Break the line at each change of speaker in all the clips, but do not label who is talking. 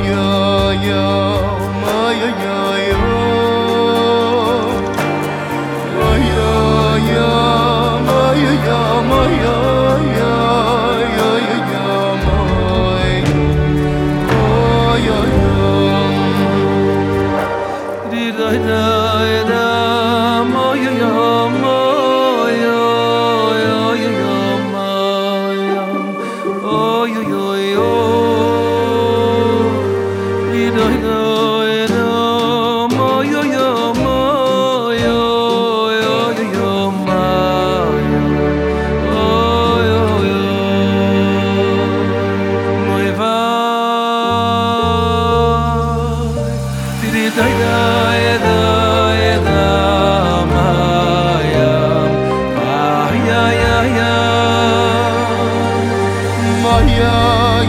yo oy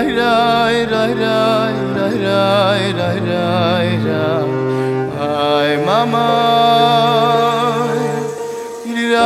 oy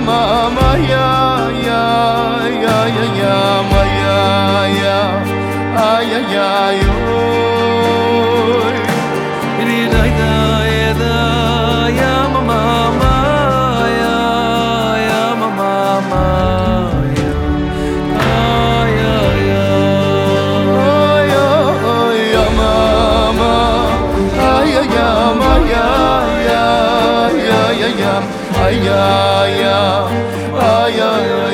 mama maya ya ya ya maya ya ay ay ay oh. ay ay ay ay ay ay